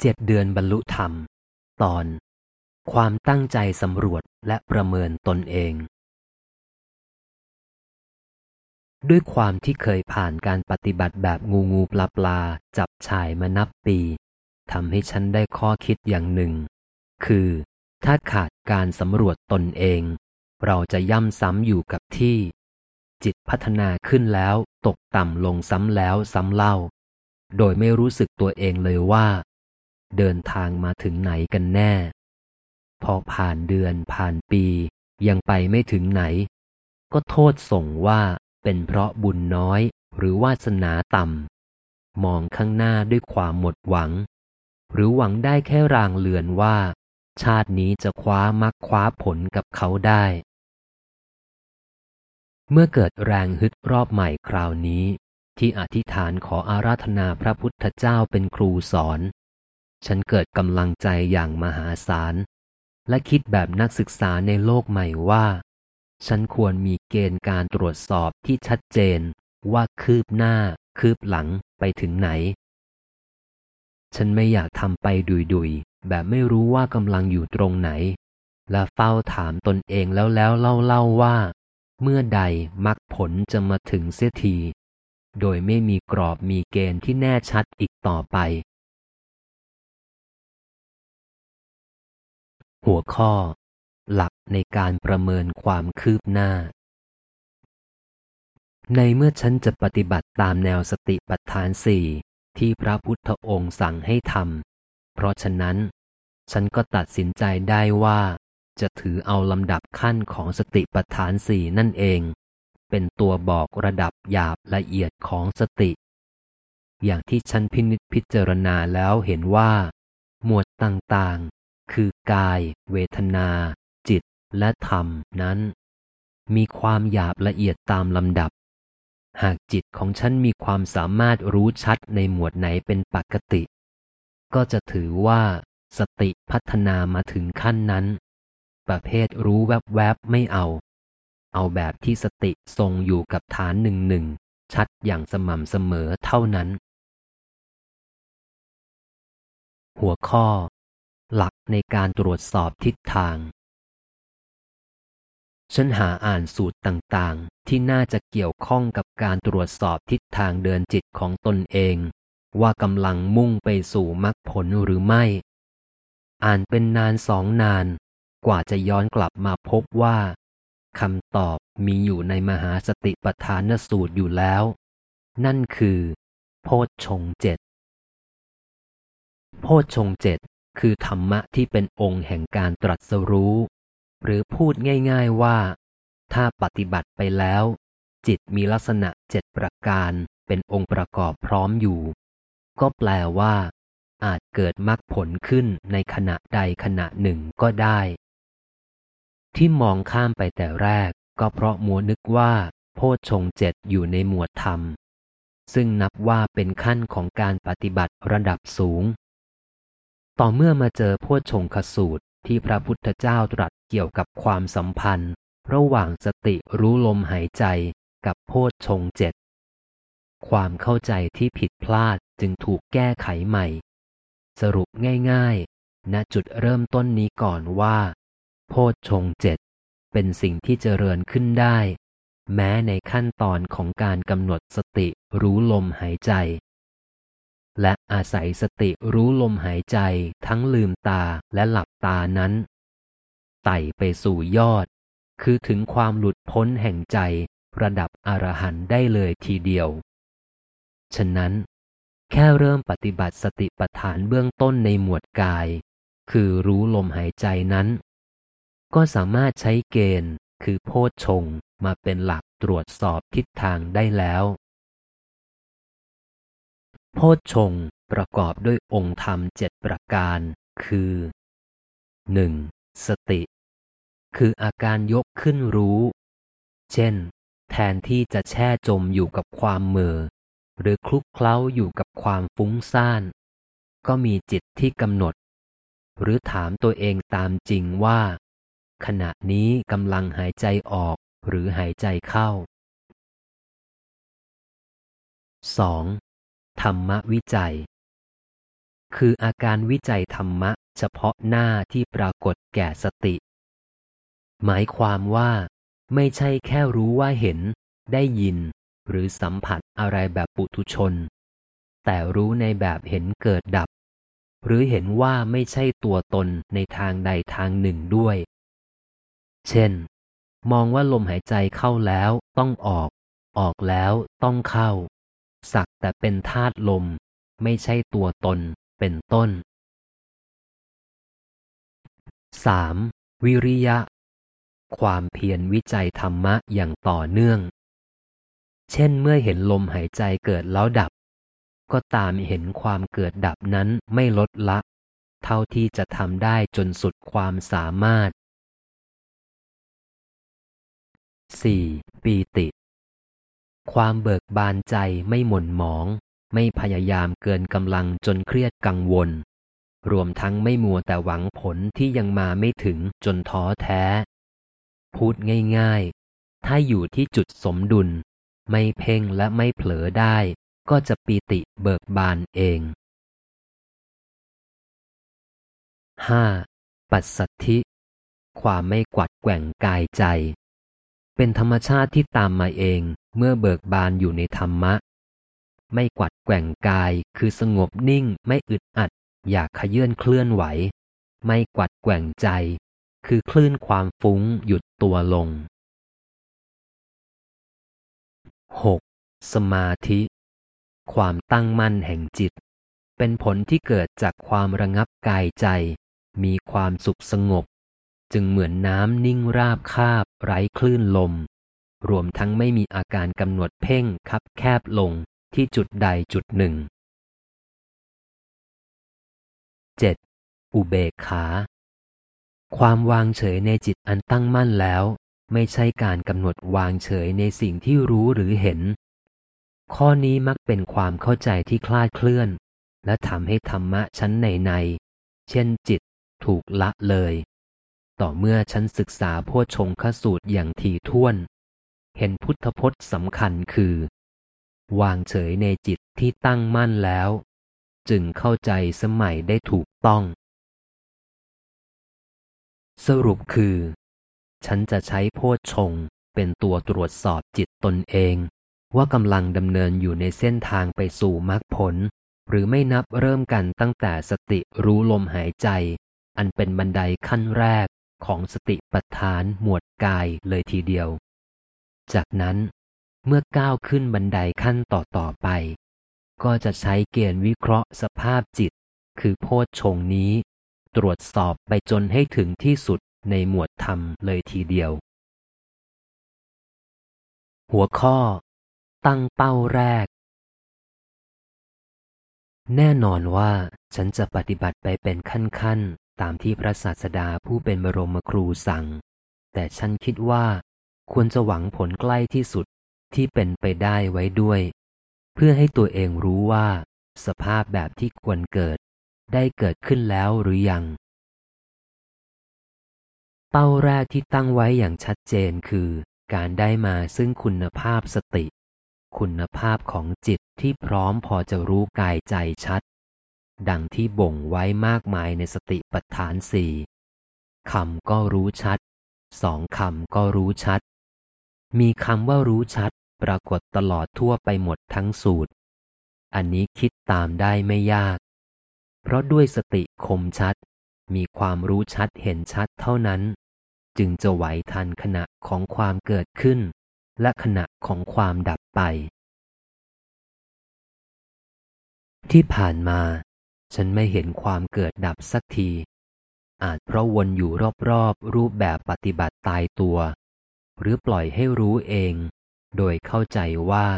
เจ็ดเดือนบรรลุธรรม ตอน ความตั้งใจสำรวจและประเมินตนเอง ด้วยความที่เคยผ่านการปฏิบัติแบบงูงูปลาปลาจับชายมานับปีทำให้ฉันได้ข้อคิดอย่างหนึ่ง คือ ถ้าขาดการสำรวจตนเอง เราจะย่ำซ้ำอยู่กับที่ จิตพัฒนาขึ้นแล้วตกต่ำลงซ้ำแล้วซ้ำเล่า โดยไม่รู้สึกตัวเองเลยว่า เดินทางมาถึงไหนกันแน่ พอผ่านเดือนผ่านปี ยังไปไม่ถึงไหน ก็โทษส่งว่าเป็นเพราะบุญน้อยหรือวาสนาต่ำ มองข้างหน้าด้วยความหมดหวัง หรือหวังได้แค่รางเลือนว่า ชาตินี้จะคว้ามักคว้าผลกับเขาได้ เมื่อเกิดแรงฮึดรอบใหม่คราวนี้ ที่อธิษฐานขออาราธนาพระพุทธเจ้าเป็นครูสอน ฉันเกิดกำลังใจอย่างมหาศาล และคิดแบบนักศึกษาในโลกใหม่ว่า ฉันควรมีเกณฑ์การตรวจสอบที่ชัดเจน ว่าคืบหน้า คืบหลังไปถึงไหน ฉันไม่อยากทำไปดุยๆ แบบไม่รู้ว่ากำลังอยู่ตรงไหน และเฝ้าถามตนเองแล้วแล้วเล่าเล่าว่า เมื่อใดมรรคผลจะมาถึงเสียที โดยไม่มีกรอบมีเกณฑ์ที่แน่ชัดอีกต่อไป หัวข้อ หลักในการประเมินความคืบหน้า ในเมื่อฉันจะปฏิบัติตามแนวสติปัฏฐานสี่ที่พระพุทธองค์สั่งให้ทำ เพราะฉะนั้น ฉันก็ตัดสินใจได้ว่า จะถือเอาลำดับขั้นของสติปัฏฐานสี่นั่นเอง เป็นตัวบอกระดับหยาบละเอียดของสติ อย่างที่ฉันพินิจพิจารณาแล้วเห็นว่า หมวดต่าง คือกาย เวทนา จิตและธรรมนั้น มีความหยาบละเอียดตามลำดับ หากจิตของฉันมีความสามารถรู้ชัดในหมวดไหนเป็นปกติ ก็จะถือว่า สติพัฒนามาถึงขั้นนั้น ประเภทรู้แวบๆไม่เอา เอาแบบที่สติทรงอยู่กับฐานหนึ่งหนึ่งชัดอย่างสม่ำเสมอเท่านั้น หัวข้อ ในการตรวจสอบทิศทาง ฉันหาอ่านสูตรต่างๆ ที่น่าจะเกี่ยวข้องกับการตรวจสอบทิศทางเดินจิตของตนเอง ว่ากำลังมุ่งไปสู่มรรคผลหรือไม่ อ่านเป็นนานสองนาน กว่าจะย้อนกลับมาพบว่าคำตอบมีอยู่ในมหาสติปัฏฐานสูตรอยู่แล้ว นั่นคือ โพชฌงเจ็ดโพชฌงเจ็ด คือธรรมะที่เป็นองค์แห่งการตรัสรู้ หรือพูดง่าย ๆว่า ถ้าปฏิบัติไปแล้ว จิตมีลักษณะเจ็ดประการเป็นองค์ประกอบพร้อมอยู่ ก็แปลว่า อาจเกิดมรรคผลขึ้นในขณะใดขณะหนึ่งก็ได้ ที่มองข้ามไปแต่แรก ก็เพราะมัวนึกว่า โพชฌงเจ็ดอยู่ในหมวดธรรม ซึ่งนับว่าเป็นขั้นของการปฏิบัติระดับสูง ต่อเมื่อมาเจอโพชงคสูตรที่พระพุทธเจ้าตรัสเกี่ยวกับความสัมพันธ์ ระหว่างสติรู้ลมหายใจกับโพชฌงเจ็ดความเข้าใจที่ผิดพลาดจึงถูกแก้ไขใหม่ สรุปง่ายๆ ณจุดเริ่มต้นนี้ก่อนว่า โพชฌงเจ็ดเป็นสิ่งที่เจริญขึ้นได้ แม้ในขั้นตอนของการกำหนดสติรู้ลมหายใจ และอาศัยสติรู้ลมหายใจทั้งลืมตาและหลับตานั้น ไต่ไปสู่ยอด คือถึงความหลุดพ้นแห่งใจระดับอรหันต์ได้เลยทีเดียว ฉะนั้น แค่เริ่มปฏิบัติสติปัฏฐานเบื้องต้นในหมวดกาย คือรู้ลมหายใจนั้น ก็สามารถใช้เกณฑ์คือโพชฌงมาเป็นหลักตรวจสอบทิศทางได้แล้ว โพชฌงประกอบด้วยองค์ธรรมเจ็ดประการ คือ 1. สติ คืออาการยกขึ้นรู้ เช่น แทนที่จะแช่จมอยู่กับความเมือ หรือคลุกเคล้าอยู่กับความฟุ้งซ่าน ก็มีจิตที่กำหนด หรือถามตัวเองตามจริงว่า ขณะนี้กำลังหายใจออกหรือหายใจเข้า 2. ธรรมวิจัย คืออาการวิจัยธรรมะเฉพาะหน้าที่ปรากฏแก่สติ หมายความว่าไม่ใช่แค่รู้ว่าเห็น ได้ยิน หรือสัมผัสอะไรแบบปุถุชน แต่รู้ในแบบเห็นเกิดดับ หรือเห็นว่าไม่ใช่ตัวตนในทางใดทางหนึ่งด้วย เช่น มองว่าลมหายใจเข้าแล้วต้องออก ออกแล้วต้องเข้า สักแต่เป็นธาตุลม ไม่ใช่ตัวตน เป็นต้น 3. วิริยะ ความเพียรวิจัยธรรมะอย่างต่อเนื่อง เช่นเมื่อเห็นลมหายใจเกิดแล้วดับ ก็ตามเห็นความเกิดดับนั้นไม่ลดละ เท่าที่จะทำได้จนสุดความสามารถ 4. ปีติ ความเบิกบานใจไม่หม่นหมอง ไม่พยายามเกินกำลังจนเครียดกังวล รวมทั้งไม่มัวแต่หวังผลที่ยังมาไม่ถึงจนท้อแท้ พูดง่ายๆ ถ้าอยู่ที่จุดสมดุล ไม่เพ่งและไม่เผลอได้ ก็จะปีติเบิกบานเอง 5. ปัสสัทธิ ความไม่กวัดแกว่งกายใจ เป็นธรรมชาติที่ตามมาเอง เมื่อเบิกบานอยู่ในธรรมะ ไม่กวัดแกว่งกายคือสงบนิ่งไม่อึดอัด อยากขยื่นเคลื่อนไหว ไม่กวัดแกว่งใจ คือคลื่นความฟุ้งหยุดตัวลง 6. สมาธิ ความตั้งมั่นแห่งจิต เป็นผลที่เกิดจากความระงับกายใจ มีความสุขสงบ จึงเหมือนน้ำนิ่งราบคาบไร้คลื่นลม รวมทั้งไม่มีอาการกำหนดเพ่งคับแคบลงที่จุดใดจุดหนึ่ง 7. อุเบกขา ความวางเฉยในจิตอันตั้งมั่นแล้ว ไม่ใช่การกำหนดวางเฉยในสิ่งที่รู้หรือเห็น ข้อนี้มักเป็นความเข้าใจที่คลาดเคลื่อน และทำให้ธรรมะชั้นในใน เช่นจิตถูกละเลย ต่อเมื่อฉันศึกษาโพชงคสูตรอย่างถี่ถ้วน เห็นพุทธพจน์สำคัญคือ วางเฉยในจิตที่ตั้งมั่นแล้ว จึงเข้าใจสมัยได้ถูกต้อง สรุปคือ ฉันจะใช้โพชงเป็นตัวตรวจสอบจิตตนเอง ว่ากำลังดำเนินอยู่ในเส้นทางไปสู่มรรคผล หรือไม่นับเริ่มกันตั้งแต่สติรู้ลมหายใจ อันเป็นบันไดขั้นแรกของสติปัฏฐานหมวดกายเลยทีเดียว จากนั้นเมื่อก้าวขึ้นบันไดขั้นต่อต่อไป ก็จะใช้เกณฑ์วิเคราะห์สภาพจิต คือโพชฌงนี้ ตรวจสอบไปจนให้ถึงที่สุดในหมวดธรรมเลยทีเดียว หัวข้อ ตั้งเป้าแรก แน่นอนว่าฉันจะปฏิบัติไปเป็นขั้นๆ ตามที่พระศาสดาผู้เป็นบรมครูสั่ง แต่ฉันคิดว่า ควรจะหวังผลใกล้ที่สุดที่เป็นไปได้ไว้ด้วย เพื่อให้ตัวเองรู้ว่า สภาพแบบที่ควรเกิด ได้เกิดขึ้นแล้วหรือยัง เป้าแรกที่ตั้งไว้อย่างชัดเจนคือ การได้มาซึ่งคุณภาพสติ คุณภาพของจิตที่พร้อมพอจะรู้กายใจชัด ดังที่บ่งไว้มากมายในสติปัฏฐานสี่คำก็รู้ชัดสองคำก็รู้ชัด มีคำว่ารู้ชัดปรากฏตลอดทั่วไปหมดทั้งสูตร อันนี้คิดตามได้ไม่ยาก เพราะด้วยสติคมชัด มีความรู้ชัดเห็นชัดเท่านั้น จึงจะไหวทันขณะของความเกิดขึ้น และขณะของความดับไป ที่ผ่านมา ฉันไม่เห็นความเกิดดับสักที อาจเพราะวนอยู่รอบๆรูปแบบปฏิบัติตายตัว หรือปล่อยให้รู้เอง โดยเข้าใจว่า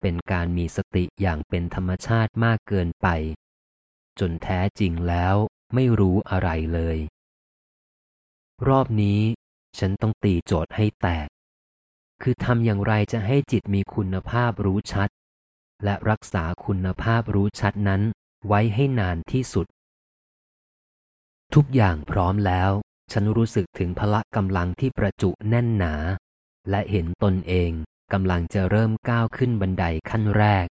เป็นการมีสติอย่างเป็นธรรมชาติมากเกินไป จนแท้จริงแล้วไม่รู้อะไรเลย รอบนี้ฉันต้องตีโจทย์ให้แตก คือทำอย่างไรจะให้จิตมีคุณภาพรู้ชัด และรักษาคุณภาพรู้ชัดนั้นไว้ให้นานที่สุด ทุกอย่างพร้อมแล้ว ฉันรู้สึกถึงพละกำลังที่ประจุแน่นหนา และเห็นตนเองกำลังจะเริ่มก้าวขึ้นบันไดขั้นแรก